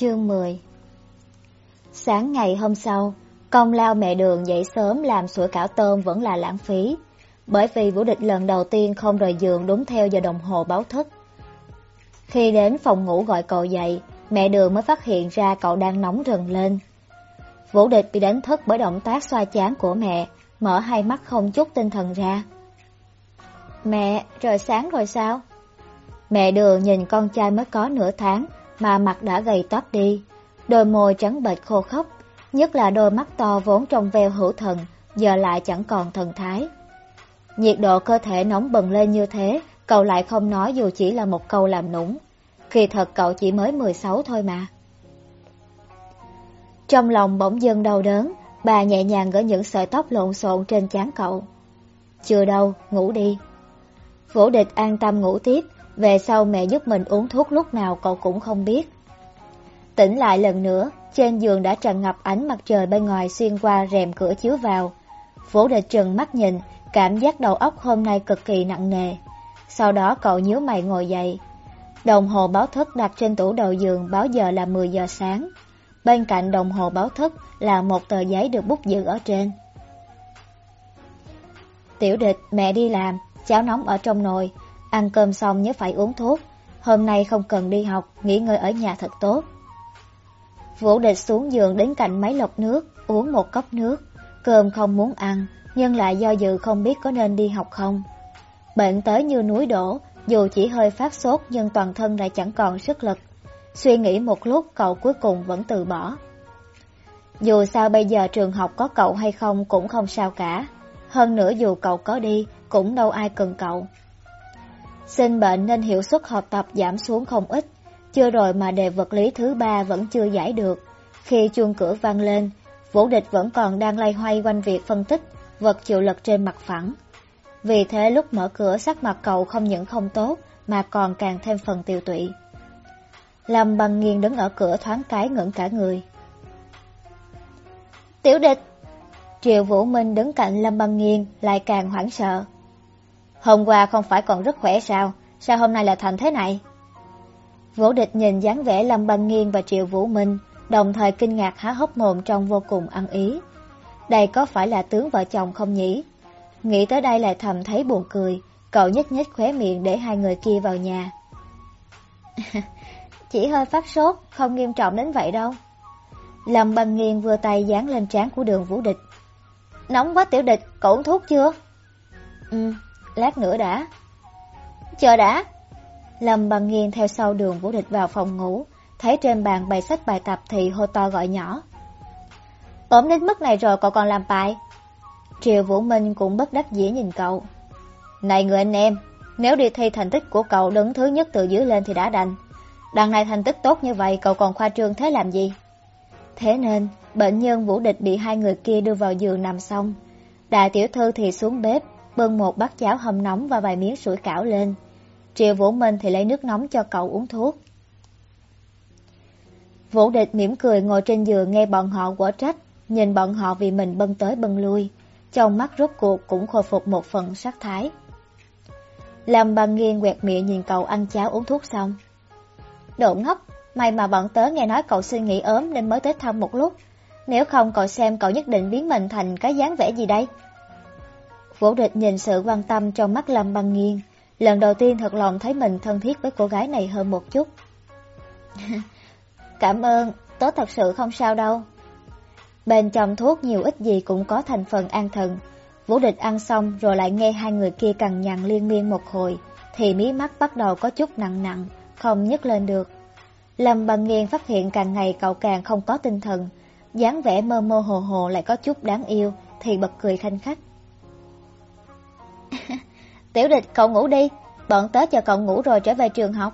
Chương 10 Sáng ngày hôm sau, công lao mẹ đường dậy sớm làm sủi cảo tôm vẫn là lãng phí, bởi vì Vũ Địch lần đầu tiên không rời giường đúng theo giờ đồng hồ báo thức. Khi đến phòng ngủ gọi cậu dậy, mẹ đường mới phát hiện ra cậu đang nóng rừng lên. Vũ Địch bị đánh thức bởi động tác xoa chán của mẹ, mở hai mắt không chút tinh thần ra. Mẹ, trời sáng rồi sao? Mẹ đường nhìn con trai mới có nửa tháng mà mặt đã gầy tóc đi, đôi môi trắng bệch khô khốc, nhất là đôi mắt to vốn trong veo hữu thần, giờ lại chẳng còn thần thái. Nhiệt độ cơ thể nóng bừng lên như thế, cậu lại không nói dù chỉ là một câu làm nũng. Khi thật cậu chỉ mới 16 thôi mà. Trong lòng bỗng dưng đau đớn, bà nhẹ nhàng gỡ những sợi tóc lộn xộn trên trán cậu. Chưa đâu, ngủ đi. Vũ địch an tâm ngủ tiếp, về sau mẹ giúp mình uống thuốc lúc nào cậu cũng không biết. Tỉnh lại lần nữa, trên giường đã tràn ngập ánh mặt trời bên ngoài xuyên qua rèm cửa chiếu vào. Vũ địch trừng mắt nhìn, cảm giác đầu óc hôm nay cực kỳ nặng nề. Sau đó cậu nhíu mày ngồi dậy. Đồng hồ báo thức đặt trên tủ đầu giường báo giờ là 10 giờ sáng. Bên cạnh đồng hồ báo thức là một tờ giấy được bút giữ ở trên. Tiểu địch, mẹ đi làm, cháo nóng ở trong nồi, ăn cơm xong nhớ phải uống thuốc. Hôm nay không cần đi học, nghỉ ngơi ở nhà thật tốt. Vũ địch xuống giường đến cạnh máy lọc nước, uống một cốc nước. Cơm không muốn ăn, nhưng lại do dự không biết có nên đi học không. Bệnh tới như núi đổ, dù chỉ hơi phát sốt nhưng toàn thân lại chẳng còn sức lực. Suy nghĩ một lúc cậu cuối cùng vẫn từ bỏ. Dù sao bây giờ trường học có cậu hay không cũng không sao cả. Hơn nữa dù cậu có đi, cũng đâu ai cần cậu. Sinh bệnh nên hiệu suất học tập giảm xuống không ít. Chưa rồi mà đề vật lý thứ ba vẫn chưa giải được. Khi chuông cửa vang lên, Vũ địch vẫn còn đang lay hoay quanh việc phân tích vật chịu lực trên mặt phẳng. Vì thế lúc mở cửa sắc mặt cậu không những không tốt mà còn càng thêm phần tiêu tụy. Lâm bằng nghiêng đứng ở cửa thoáng cái ngẩn cả người. Tiểu địch! Triệu Vũ Minh đứng cạnh Lâm băng nghiêng lại càng hoảng sợ. Hôm qua không phải còn rất khỏe sao? Sao hôm nay lại thành thế này? Vũ địch nhìn dáng vẻ Lâm băng Nghiên và Triệu Vũ Minh, đồng thời kinh ngạc há hốc mồm trong vô cùng ăn ý. Đây có phải là tướng vợ chồng không nhỉ? Nghĩ tới đây lại thầm thấy buồn cười, cậu nhếch nhếch khóe miệng để hai người kia vào nhà. Chỉ hơi phát sốt, không nghiêm trọng đến vậy đâu. Lâm băng Nghiên vừa tay dán lên trán của đường vũ địch. Nóng quá tiểu địch, cậu uống thuốc chưa? Ừ, lát nữa đã. Chờ đã. Lâm bằng nghiêng theo sau đường vũ địch vào phòng ngủ, thấy trên bàn bày sách bài tập thì hô to gọi nhỏ. Ốm đến mức này rồi cậu còn làm bài. Triều Vũ Minh cũng bất đắc dĩ nhìn cậu. Này người anh em, nếu đi thi thành tích của cậu đứng thứ nhất từ dưới lên thì đã đành. Đằng này thành tích tốt như vậy cậu còn khoa trương thế làm gì? Thế nên, bệnh nhân Vũ Địch bị hai người kia đưa vào giường nằm xong. Đại tiểu thư thì xuống bếp, bưng một bát cháo hầm nóng và vài miếng sủi cảo lên. Triệu Vũ Minh thì lấy nước nóng cho cậu uống thuốc. Vũ Địch mỉm cười ngồi trên giường nghe bọn họ quở trách, nhìn bọn họ vì mình bưng tới bưng lui, trong mắt rốt cuộc cũng khôi phục một phần sắc thái. Lâm băng nghiêng quẹt miệng nhìn cậu ăn cháo uống thuốc xong. Độ ngốc, may mà bọn tớ nghe nói cậu suy nghĩ ốm nên mới tới thăm một lúc. Nếu không cậu xem cậu nhất định biến mình thành cái dáng vẻ gì đây? Vũ địch nhìn sự quan tâm trong mắt Lâm băng Nghiên, Lần đầu tiên thật lòng thấy mình thân thiết với cô gái này hơn một chút. Cảm ơn, tớ thật sự không sao đâu. Bên trong thuốc nhiều ít gì cũng có thành phần an thần. Vũ địch ăn xong rồi lại nghe hai người kia cằn nhằn liên miên một hồi, thì mí mắt bắt đầu có chút nặng nặng, không nhấc lên được. Lâm bằng Nghiên phát hiện càng ngày cậu càng không có tinh thần, dáng vẻ mơ mơ hồ hồ lại có chút đáng yêu, thì bật cười khanh khách. Tiểu địch cậu ngủ đi, bọn tớ chờ cậu ngủ rồi trở về trường học.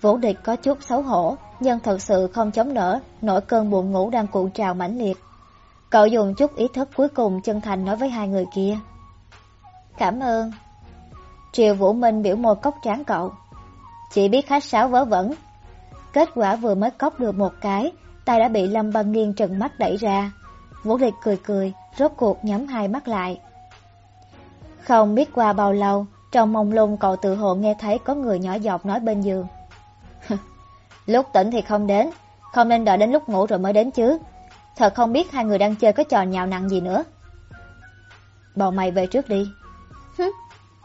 Vũ địch có chút xấu hổ, nhưng thật sự không chống nở, nỗi cơn buồn ngủ đang cuộn trào mãnh liệt. Cậu dùng chút ý thức cuối cùng chân thành nói với hai người kia. Cảm ơn. Triều Vũ Minh biểu môi cốc trán cậu. Chỉ biết khách sáo vớ vẩn. Kết quả vừa mới cốc được một cái, tay đã bị Lâm băng Nghiên trừng mắt đẩy ra. Vũ Địch cười cười, rốt cuộc nhắm hai mắt lại. Không biết qua bao lâu, trong mông lung cậu tự hồ nghe thấy có người nhỏ giọng nói bên giường. Lúc tỉnh thì không đến, không nên đợi đến lúc ngủ rồi mới đến chứ. Thật không biết hai người đang chơi cái trò nhào nặng gì nữa. Bọn mày về trước đi.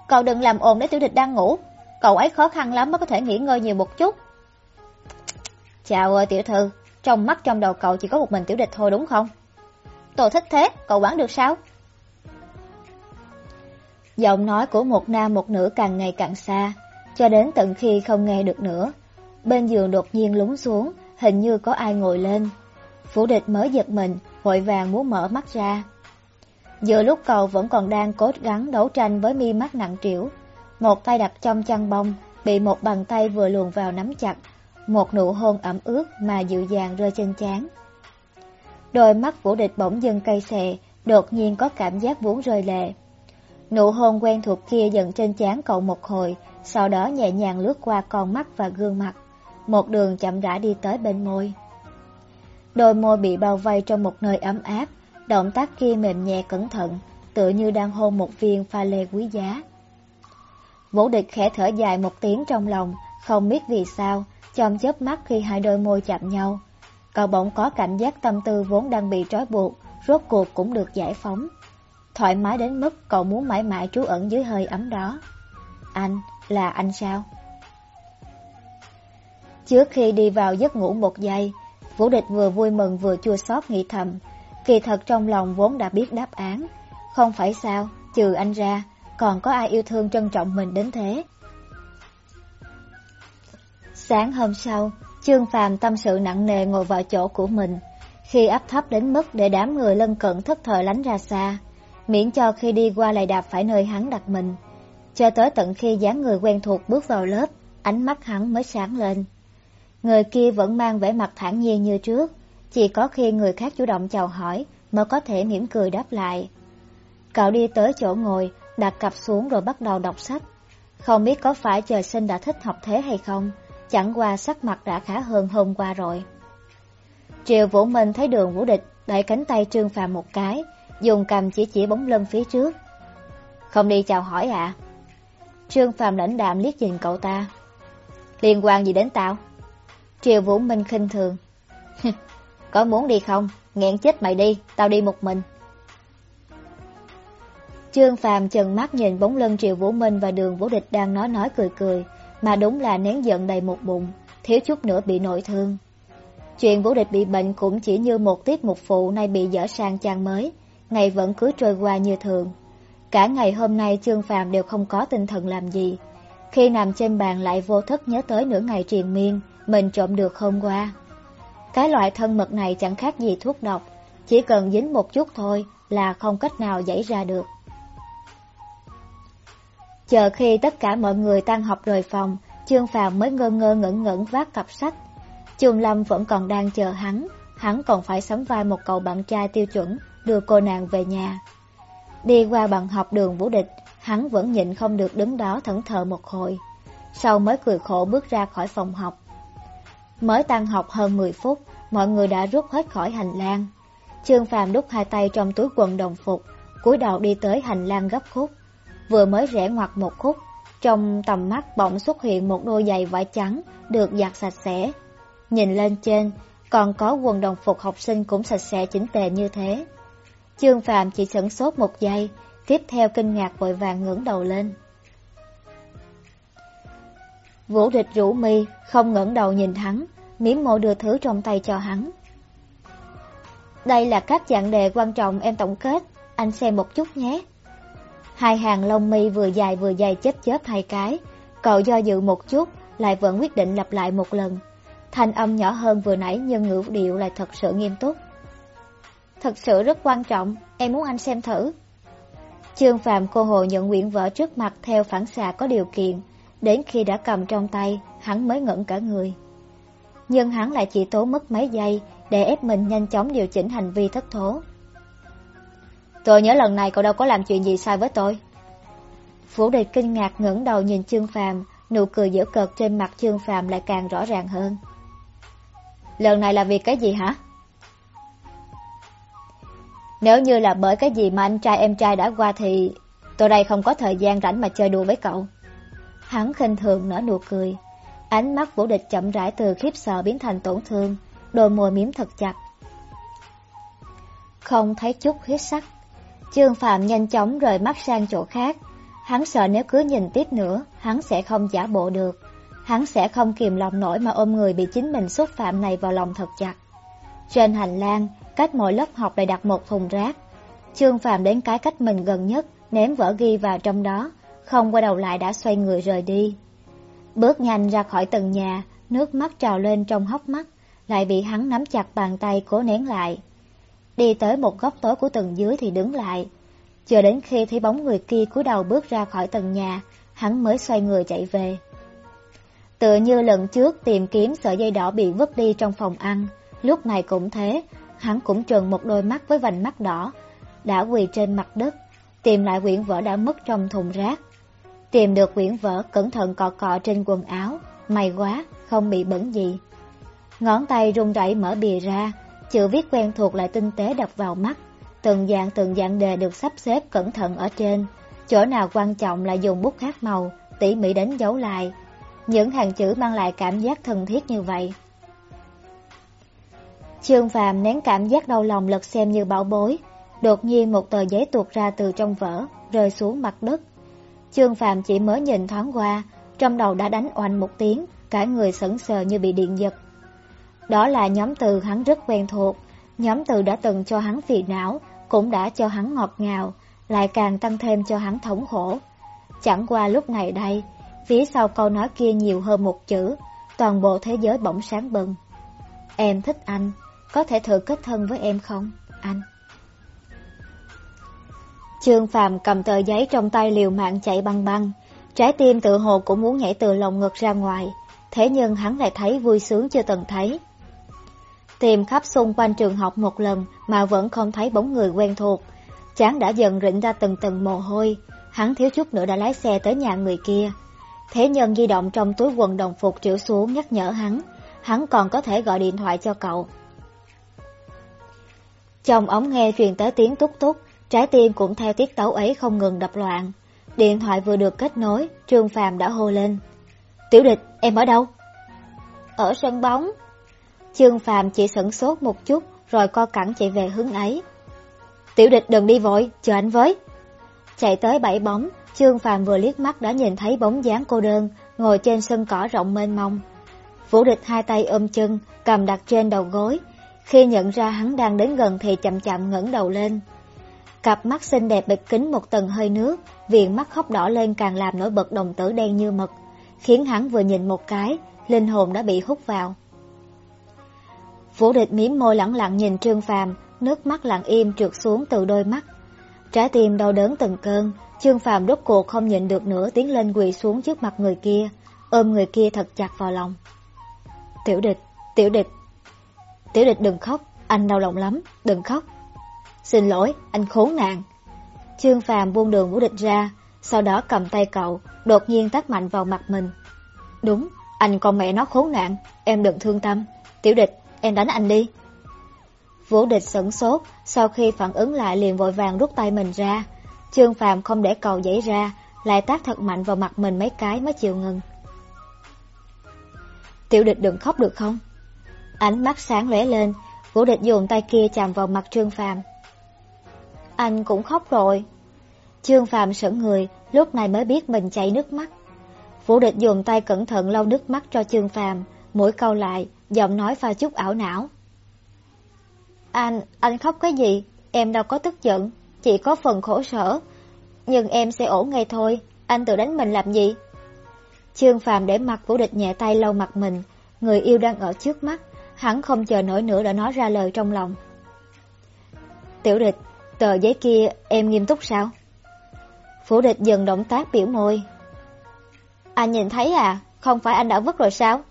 Cậu đừng làm ồn để tiểu địch đang ngủ. Cậu ấy khó khăn lắm mới có thể nghỉ ngơi nhiều một chút. Chào ơi tiểu thư, trong mắt trong đầu cậu chỉ có một mình tiểu địch thôi đúng không? Tôi thích thế, cậu quản được sao? Giọng nói của một nam một nữ càng ngày càng xa, cho đến tận khi không nghe được nữa. Bên giường đột nhiên lúng xuống, hình như có ai ngồi lên. Phủ địch mới giật mình, vội vàng muốn mở mắt ra. Giữa lúc cậu vẫn còn đang cố gắng đấu tranh với mi mắt nặng trĩu, một tay đặt trong chăn bông, bị một bàn tay vừa luồn vào nắm chặt, một nụ hôn ẩm ướt mà dịu dàng rơi trên trán. Đôi mắt vũ địch bỗng dưng cay xè, đột nhiên có cảm giác muốn rơi lệ. Nụ hôn quen thuộc kia dần trên chán cậu một hồi, sau đó nhẹ nhàng lướt qua con mắt và gương mặt, một đường chậm rãi đi tới bên môi. Đôi môi bị bao vây trong một nơi ấm áp, động tác kia mềm nhẹ cẩn thận, tựa như đang hôn một viên pha lê quý giá. Vũ địch khẽ thở dài một tiếng trong lòng, không biết vì sao, trong chớp mắt khi hai đôi môi chạm nhau. Cậu bỗng có cảm giác tâm tư vốn đang bị trói buộc, rốt cuộc cũng được giải phóng. Thoải mái đến mức cậu muốn mãi mãi trú ẩn dưới hơi ấm đó. Anh, là anh sao? Trước khi đi vào giấc ngủ một giây, Vũ Địch vừa vui mừng vừa chua xót nghĩ thầm. Kỳ thật trong lòng vốn đã biết đáp án. Không phải sao, trừ anh ra, còn có ai yêu thương trân trọng mình đến thế. Sáng hôm sau, Trương Phàm tâm sự nặng nề ngồi vào chỗ của mình. Khi áp thấp đến mức để đám người lân cận thất thời lánh ra xa, miễn cho khi đi qua lại đạp phải nơi hắn đặt mình. Cho tới tận khi dáng người quen thuộc bước vào lớp, ánh mắt hắn mới sáng lên. Người kia vẫn mang vẻ mặt thản nhiên như trước, chỉ có khi người khác chủ động chào hỏi mới có thể mỉm cười đáp lại. Cậu đi tới chỗ ngồi, đặt cặp xuống rồi bắt đầu đọc sách. Không biết có phải trời sinh đã thích học thế hay không, chẳng qua sắc mặt đã khá hơn hôm qua rồi. Triệu Vũ Minh thấy đường Vũ Địch đẩy cánh tay Trương Phàm một cái, dùng cầm chỉ chỉ bóng lưng phía trước. Không đi chào hỏi ạ. Trương Phàm lãnh đạm liếc nhìn cậu ta. Liên quan gì đến tao? Triều Vũ Minh khinh thường. Có muốn đi không? Nghẹn chết mày đi, tao đi một mình. Trương Phàm chừng mắt nhìn bóng lưng Triệu Vũ Minh và đường Vũ Địch đang nói nói cười cười, mà đúng là nén giận đầy một bụng, thiếu chút nữa bị nội thương. Chuyện Vũ Địch bị bệnh cũng chỉ như một tiết mục phụ nay bị dở sang trang mới, ngày vẫn cứ trôi qua như thường. Cả ngày hôm nay Trương Phàm đều không có tinh thần làm gì. Khi nằm trên bàn lại vô thức nhớ tới nửa ngày triền miên, mình trộm được hôm qua. Cái loại thân mật này chẳng khác gì thuốc độc, chỉ cần dính một chút thôi là không cách nào giải ra được. Chờ khi tất cả mọi người tan học rời phòng, Trương Phàm mới ngơ ngơ ngẩn ngẩn vác cặp sách. Trường Lâm vẫn còn đang chờ hắn, hắn còn phải sắm vai một cậu bạn trai tiêu chuẩn, đưa cô nàng về nhà. Đi qua bằng học đường vũ địch, hắn vẫn nhịn không được đứng đó thẫn thờ một hồi. Sau mới cười khổ bước ra khỏi phòng học. Mới tan học hơn 10 phút, mọi người đã rút hết khỏi hành lang. Trương Phàm đút hai tay trong túi quần đồng phục, cúi đầu đi tới hành lang gấp khúc. Vừa mới rẽ ngoặt một khúc, trong tầm mắt bỗng xuất hiện một đôi giày vải trắng được giặt sạch sẽ. Nhìn lên trên, còn có quần đồng phục học sinh cũng sạch sẽ chỉnh tề như thế. Trương Phạm chỉ sửng sốt một giây, tiếp theo kinh ngạc vội vàng ngẩng đầu lên. Vũ địch rủ mi, không ngẩng đầu nhìn hắn, miếm mộ đưa thứ trong tay cho hắn. Đây là các dạng đề quan trọng em tổng kết, anh xem một chút nhé. Hai hàng lông mi vừa dài vừa dài chớp chớp hai cái, cậu do dự một chút, lại vẫn quyết định lặp lại một lần. Thanh âm nhỏ hơn vừa nãy nhưng ngữ điệu lại thật sự nghiêm túc. Thật sự rất quan trọng, em muốn anh xem thử. Trương Phạm cô hồ nhận nguyện vợ trước mặt theo phản xạ có điều kiện, đến khi đã cầm trong tay, hắn mới ngẩn cả người. Nhưng hắn lại chỉ tốn mất mấy giây để ép mình nhanh chóng điều chỉnh hành vi thất thố. Tôi nhớ lần này cậu đâu có làm chuyện gì sai với tôi. Phủ địch kinh ngạc ngẩng đầu nhìn Trương Phàm, nụ cười giễu cợt trên mặt Trương Phàm lại càng rõ ràng hơn. Lần này là vì cái gì hả? Nếu như là bởi cái gì mà anh trai em trai đã qua thì tôi đây không có thời gian rảnh mà chơi đùa với cậu. Hắn khinh thường nở nụ cười. Ánh mắt vũ địch chậm rãi từ khiếp sợ biến thành tổn thương, đôi môi miếm thật chặt. Không thấy chút huyết sắc. Trương Phạm nhanh chóng rời mắt sang chỗ khác. Hắn sợ nếu cứ nhìn tiếp nữa, hắn sẽ không giả bộ được. Hắn sẽ không kìm lòng nổi mà ôm người bị chính mình xúc phạm này vào lòng thật chặt. Trên hành lang, cách mỗi lớp học lại đặt một thùng rác. Trương Phạm đến cái cách mình gần nhất, ném vỡ ghi vào trong đó, không quay đầu lại đã xoay người rời đi. Bước nhanh ra khỏi tầng nhà, nước mắt trào lên trong hốc mắt, lại bị hắn nắm chặt bàn tay cố nén lại. Đi tới một góc tối của tầng dưới thì đứng lại. Chờ đến khi thấy bóng người kia cúi đầu bước ra khỏi tầng nhà, hắn mới xoay người chạy về. Tựa như lần trước tìm kiếm sợi dây đỏ bị vứt đi trong phòng ăn, lúc này cũng thế, hắn cũng trừng một đôi mắt với vành mắt đỏ, đã quỳ trên mặt đất, tìm lại quyển vở đã mất trong thùng rác. Tìm được quyển vở cẩn thận cọ cọ trên quần áo, may quá, không bị bẩn gì. Ngón tay run rẩy mở bìa ra, chữ viết quen thuộc lại tinh tế đập vào mắt. Từng dạng từng dạng đề được sắp xếp cẩn thận ở trên, chỗ nào quan trọng là dùng bút khác màu, tỉ mỉ đánh dấu lại. Những hàng chữ mang lại cảm giác thân thiết như vậy. Trương Phàm nén cảm giác đau lòng lật xem như bảo bối, đột nhiên một tờ giấy tuột ra từ trong vở, rơi xuống mặt đất. Trương Phàm chỉ mới nhìn thoáng qua, trong đầu đã đánh oanh một tiếng, cả người sững sờ như bị điện giật. Đó là nhóm từ hắn rất quen thuộc, nhóm từ đã từng cho hắn phiền não, cũng đã cho hắn ngọt ngào, lại càng tăng thêm cho hắn thống khổ. Chẳng qua lúc này đây, phía sau câu nói kia nhiều hơn một chữ, toàn bộ thế giới bỗng sáng bừng. Em thích anh, có thể thử kết thân với em không, anh? Trương Phàm cầm tờ giấy trong tay liều mạng chạy băng băng, trái tim tự hồ cũng muốn nhảy từ lồng ngực ra ngoài, thế nhưng hắn lại thấy vui sướng chưa từng thấy. Tìm khắp xung quanh trường học một lần mà vẫn không thấy bóng người quen thuộc, chán đã dần rịn ra từng từng mồ hôi, hắn thiếu chút nữa đã lái xe tới nhà người kia. Thế nhân di động trong túi quần đồng phục triệu xuống nhắc nhở hắn, hắn còn có thể gọi điện thoại cho cậu chồng ống nghe truyền tới tiếng túc túc, Trái tim cũng theo tiết tấu ấy không ngừng đập loạn. Điện thoại vừa được kết nối, Trương Phàm đã hô lên. Tiểu địch, em ở đâu? Ở sân bóng. Trương Phàm chỉ sửng sốt một chút, rồi co cẳng chạy về hướng ấy. Tiểu địch đừng đi vội, chờ anh với. Chạy tới bảy bóng, Trương Phàm vừa liếc mắt đã nhìn thấy bóng dáng cô đơn, ngồi trên sân cỏ rộng mênh mông. Vũ địch hai tay ôm chân, cầm đặt trên đầu gối. Khi nhận ra hắn đang đến gần thì chậm chậm ngẩng đầu lên, Cặp mắt xinh đẹp bịt kính một tầng hơi nước, viền mắt khóc đỏ lên càng làm nổi bật đồng tử đen như mực, khiến hắn vừa nhìn một cái, linh hồn đã bị hút vào. Vũ địch miếm môi lẳng lặng nhìn Trương Phàm, nước mắt lặng im trượt xuống từ đôi mắt. Trái tim đau đớn từng cơn, Trương Phàm rốt cuộc không nhịn được nữa tiến lên quỳ xuống trước mặt người kia, ôm người kia thật chặt vào lòng. Tiểu địch, tiểu địch, tiểu địch đừng khóc, anh đau lòng lắm, đừng khóc. Xin lỗi, anh khốn nạn. Trương Phàm buông đường Vũ Địch ra, sau đó cầm tay cậu, đột nhiên tát mạnh vào mặt mình. Đúng, anh con mẹ nó khốn nạn, em đừng thương tâm. Tiểu địch, em đánh anh đi. Vũ địch sửng sốt, sau khi phản ứng lại liền vội vàng rút tay mình ra. Trương Phàm không để cầu dãy ra, lại tác thật mạnh vào mặt mình mấy cái mới chịu ngừng. Tiểu địch đừng khóc được không? Ánh mắt sáng lóe lên, Vũ địch dùng tay kia chạm vào mặt Trương Phàm. Anh cũng khóc rồi. Trương Phạm sững người, lúc này mới biết mình chảy nước mắt. Vũ địch dùng tay cẩn thận lau nước mắt cho Trương Phạm, mũi câu lại, giọng nói pha chút ảo não. Anh, anh khóc cái gì? Em đâu có tức giận, chỉ có phần khổ sở. Nhưng em sẽ ổn ngay thôi, anh tự đánh mình làm gì? Trương Phạm để mặt Vũ địch nhẹ tay lau mặt mình, người yêu đang ở trước mắt, hắn không chờ nổi nữa đã nói ra lời trong lòng. Tiểu địch, Tờ giấy kia em nghiêm túc sao? Phủ địch dần động tác biểu môi. Anh nhìn thấy à? Không phải anh đã vứt rồi sao?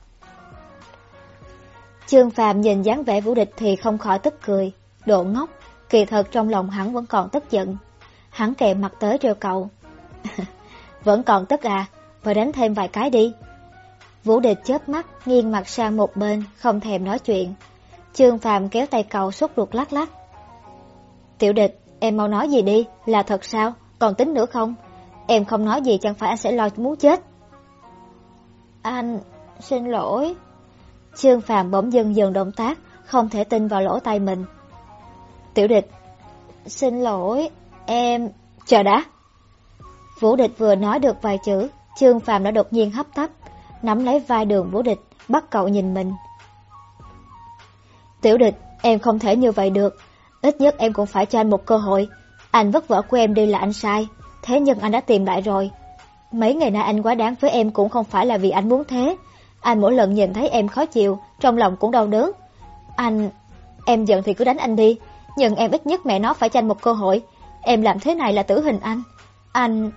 Trương Phàm nhìn dáng vẻ vũ địch thì không khỏi tức cười. Độ ngốc, kỳ thật trong lòng hắn vẫn còn tức giận. Hắn kề mặt tới trêu cậu. vẫn còn tức à? Và đánh thêm vài cái đi. Vũ địch chớp mắt, nghiêng mặt sang một bên, không thèm nói chuyện. Trương Phàm kéo tay cậu sốt ruột lắc lắc. Tiểu địch, em mau nói gì đi, là thật sao, còn tính nữa không? Em không nói gì chẳng phải anh sẽ lo muốn chết. Anh, xin lỗi. Trương Phạm bỗng dừng dừng động tác, không thể tin vào lỗ tai mình. Tiểu địch, xin lỗi, em... Chờ đã. Vũ địch vừa nói được vài chữ, Trương Phạm đã đột nhiên hấp tấp, nắm lấy vai đường vũ địch, bắt cậu nhìn mình. Tiểu địch, em không thể như vậy được, ít nhất em cũng phải cho anh một cơ hội. Anh vất vả của em đi là anh sai, thế nhưng anh đã tìm lại rồi. Mấy ngày nay anh quá đáng với em cũng không phải là vì anh muốn thế. Anh mỗi lần nhìn thấy em khó chịu, trong lòng cũng đau đớn. Anh... Em giận thì cứ đánh anh đi, nhưng em ít nhất mẹ nó phải cho anh một cơ hội. Em làm thế này là tử hình anh. Anh...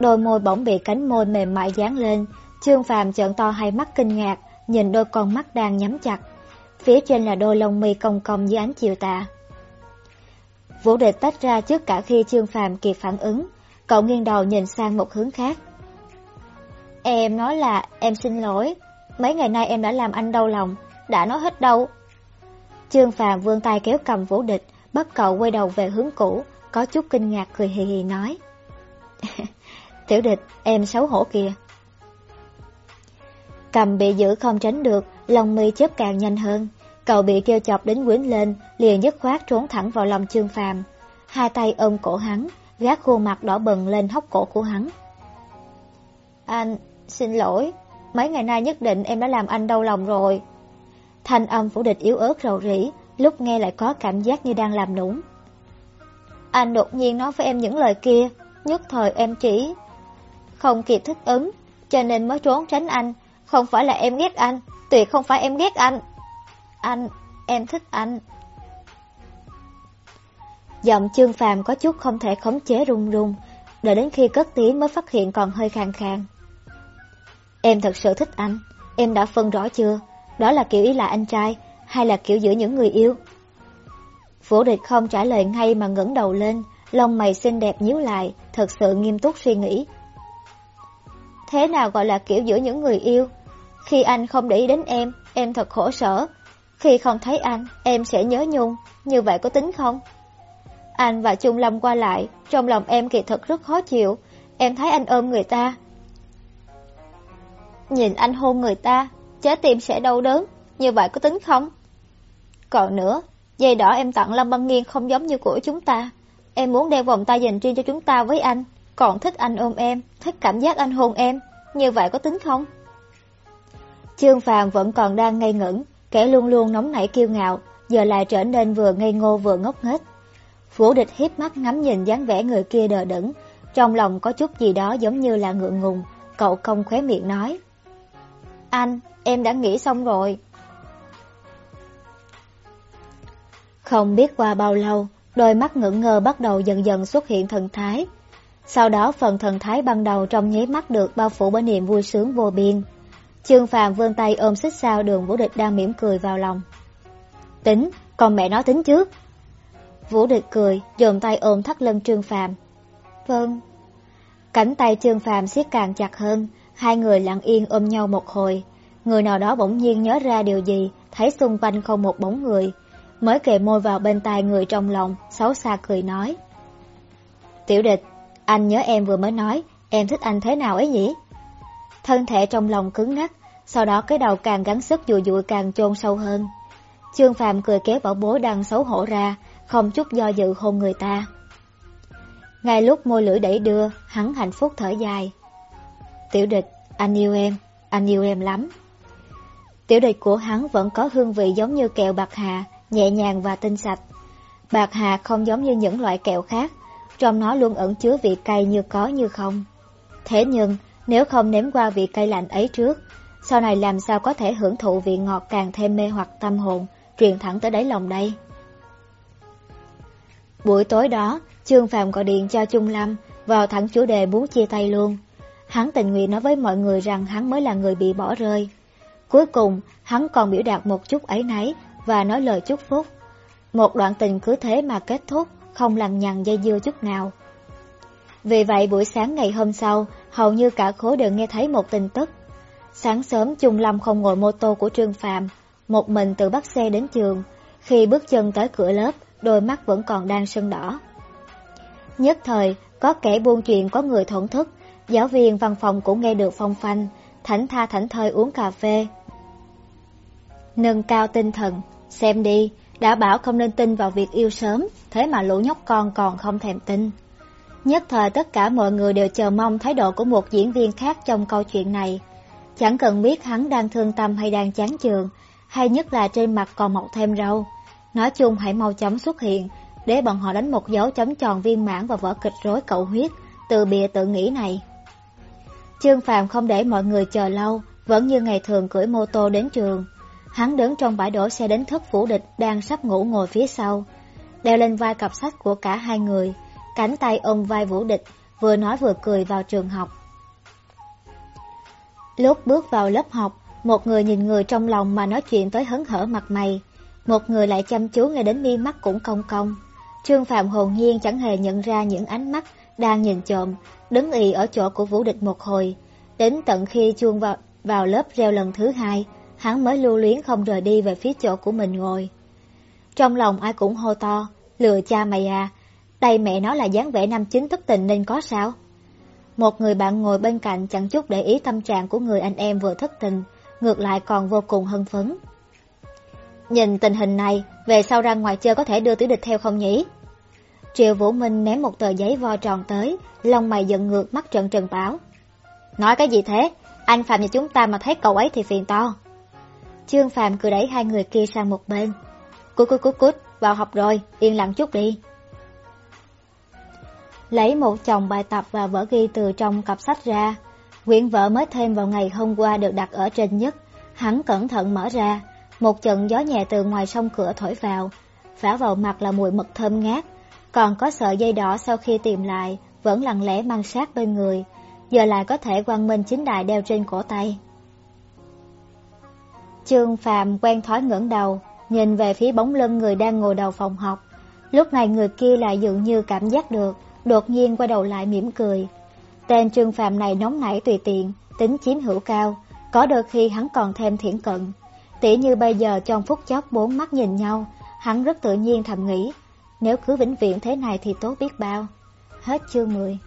Đôi môi bỗng bị cánh môi mềm mại dán lên, Trương Phàm trợn to hai mắt kinh ngạc, nhìn đôi con mắt đang nhắm chặt. Phía trên là đôi lông mi cong cong dưới ánh chiều tà. Vũ địch tách ra trước cả khi Trương Phàm kịp phản ứng, cậu nghiêng đầu nhìn sang một hướng khác. Em nói là em xin lỗi, mấy ngày nay em đã làm anh đau lòng, đã nói hết đâu. Trương Phàm vươn tay kéo cầm Vũ địch, bắt cậu quay đầu về hướng cũ, có chút kinh ngạc cười hì hì nói. Tiểu địch, em xấu hổ kìa. Cầm bị giữ không tránh được, lòng mi chớp càng nhanh hơn. Cậu bị kêu chọc đến quýnh lên, liền dứt khoát trốn thẳng vào lòng Trương Phàm. Hai tay ôm cổ hắn, gác khuôn mặt đỏ bừng lên hốc cổ của hắn. Anh, xin lỗi, mấy ngày nay nhất định em đã làm anh đau lòng rồi. Thanh âm phủ địch yếu ớt rầu rĩ, lúc nghe lại có cảm giác như đang làm nũng. Anh đột nhiên nói với em những lời kia, nhất thời em chỉ không kịp thích ứng, cho nên mới trốn tránh anh. Không phải là em ghét anh, tuyệt không phải em ghét anh. Anh, em thích anh. Giọng trương phàm có chút không thể khống chế run run, đợi đến khi cất tiếng mới phát hiện còn hơi khàn khàn. Em thật sự thích anh, em đã phân rõ chưa? Đó là kiểu ý là anh trai, hay là kiểu giữa những người yêu? Vũ địch không trả lời ngay mà ngẩng đầu lên, lông mày xinh đẹp nhíu lại, thật sự nghiêm túc suy nghĩ. Thế nào gọi là kiểu giữa những người yêu? Khi anh không để ý đến em, em thật khổ sở. Khi không thấy anh, em sẽ nhớ nhung, như vậy có tính không? Anh và Trung Lâm qua lại, trong lòng em kỳ thật rất khó chịu, em thấy anh ôm người ta. Nhìn anh hôn người ta, trái tim sẽ đau đớn, như vậy có tính không? Còn nữa, dây đỏ em tặng Lâm Băng Nghiên không giống như của chúng ta. Em muốn đeo vòng tay dành riêng cho chúng ta với anh, còn thích anh ôm em, thích cảm giác anh hôn em, như vậy có tính không? Trương Phàm vẫn còn đang ngây ngẩn, kẻ luôn luôn nóng nảy kiêu ngạo, giờ lại trở nên vừa ngây ngô vừa ngốc nghếch. Vũ địch hiếp mắt ngắm nhìn dáng vẻ người kia đờ đẫn, trong lòng có chút gì đó giống như là ngượng ngùng, cậu không khóe miệng nói. Anh, em đã nghĩ xong rồi. Không biết qua bao lâu, đôi mắt ngưỡng ngơ bắt đầu dần dần xuất hiện thần thái. Sau đó phần thần thái ban đầu trong nháy mắt được bao phủ bởi niềm vui sướng vô biên. Trương Phàm vươn tay ôm xích sao đường Vũ Địch đang mỉm cười vào lòng. Tính, còn mẹ nó tính trước. Vũ Địch cười, dồn tay ôm thắt lưng Trương Phàm. Vâng. Cánh tay Trương Phàm siết càng chặt hơn, hai người lặng yên ôm nhau một hồi. Người nào đó bỗng nhiên nhớ ra điều gì, thấy xung quanh không một bóng người. Mới kề môi vào bên tai người trong lòng, xấu xa cười nói. Tiểu địch, anh nhớ em vừa mới nói, em thích anh thế nào ấy nhỉ? Thân thể trong lòng cứng ngắc, sau đó cái đầu càng gắn sức dụi dụi càng chôn sâu hơn. Trương Phạm cười kéo bảo bố đang xấu hổ ra, không chút do dự hôn người ta. Ngay lúc môi lưỡi đẩy đưa, hắn hạnh phúc thở dài. Tiểu địch, anh yêu em, anh yêu em lắm. Tiểu địch của hắn vẫn có hương vị giống như kẹo bạc hà, nhẹ nhàng và tinh sạch. Bạc hà không giống như những loại kẹo khác, trong nó luôn ẩn chứa vị cay như có như không. Thế nhưng, nếu không nếm qua vị cây lạnh ấy trước, sau này làm sao có thể hưởng thụ vị ngọt càng thêm mê hoặc tâm hồn, truyền thẳng tới đáy lòng đây. Buổi tối đó, Trương Phạm gọi điện cho Trung Lâm, vào thẳng chủ đề muốn chia tay luôn. Hắn tình nguyện nói với mọi người rằng hắn mới là người bị bỏ rơi. Cuối cùng, hắn còn biểu đạt một chút ấy nấy và nói lời chúc phúc. Một đoạn tình cứ thế mà kết thúc, không lằng nhằng dây dưa chút nào. Vì vậy buổi sáng ngày hôm sau, hầu như cả khối đều nghe thấy một tin tức. Sáng sớm Trung Lâm không ngồi mô tô của Trương Phạm, một mình tự bắt xe đến trường. Khi bước chân tới cửa lớp, đôi mắt vẫn còn đang sưng đỏ. Nhất thời, có kẻ buôn chuyện có người thổn thức, giáo viên văn phòng cũng nghe được phong phanh, thảnh tha thảnh thơi uống cà phê. Nâng cao tinh thần, xem đi, đã bảo không nên tin vào việc yêu sớm, thế mà lũ nhóc con còn không thèm tin. Nhất thời tất cả mọi người đều chờ mong thái độ của một diễn viên khác trong câu chuyện này. Chẳng cần biết hắn đang thương tâm hay đang chán chường, hay nhất là trên mặt còn mọc thêm râu. Nói chung hãy mau chóng xuất hiện, để bọn họ đánh một dấu chấm tròn viên mãn và vở kịch rối cậu huyết, từ bìa tự nghĩ này. Trương Phạm không để mọi người chờ lâu, vẫn như ngày thường cưỡi mô tô đến trường. Hắn đứng trong bãi đổ xe đến thất phủ địch đang sắp ngủ ngồi phía sau, đeo lên vai cặp sách của cả hai người, cánh tay ôm vai vũ địch, vừa nói vừa cười vào trường học. Lúc bước vào lớp học, một người nhìn người trong lòng mà nói chuyện tới hấn hở mặt mày, một người lại chăm chú nghe đến mi mắt cũng cong cong. Trương Phạm hồn nhiên chẳng hề nhận ra những ánh mắt đang nhìn trộm, đứng ì ở chỗ của Vũ Địch một hồi. Đến tận khi chuông vào, vào lớp reo lần thứ hai, hắn mới lưu luyến không rời đi về phía chỗ của mình ngồi. Trong lòng ai cũng hô to, lừa cha mày à, đây mẹ nó là dáng vẻ nam chính thất tình nên có sao? Một người bạn ngồi bên cạnh chẳng chút để ý tâm trạng của người anh em vừa thất tình, ngược lại còn vô cùng hân phấn. Nhìn tình hình này, về sau ra ngoài chơi có thể đưa tiểu địch theo không nhỉ? Triệu Vũ Minh ném một tờ giấy vo tròn tới, lông mày giận ngược mắt trận trần báo. Nói cái gì thế? Anh Phạm nhà chúng ta mà thấy cậu ấy thì phiền to. Trương Phạm cười đẩy hai người kia sang một bên. Cút cút cút cút, vào học rồi, yên lặng chút đi. Lấy một chồng bài tập và vở ghi từ trong cặp sách ra. Quyển vở mới thêm vào ngày hôm qua được đặt ở trên nhất. Hắn cẩn thận mở ra, một trận gió nhẹ từ ngoài sông cửa thổi vào, phả vào mặt là mùi mật thơm ngát, còn có sợi dây đỏ sau khi tìm lại, vẫn lặng lẽ mang sát bên người, giờ lại có thể quang minh chính đại đeo trên cổ tay. Trương Phạm quen thói ngẩng đầu, nhìn về phía bóng lưng người đang ngồi đầu phòng học. Lúc này người kia lại dường như cảm giác được, đột nhiên quay đầu lại mỉm cười. Tên Trương Phạm này nóng nảy tùy tiện, tính chiếm hữu cao, có đôi khi hắn còn thêm thiển cận. Tỉ như bây giờ trong phút chốc bốn mắt nhìn nhau, hắn rất tự nhiên thầm nghĩ, nếu cứ vĩnh viễn thế này thì tốt biết bao. Hết chương 10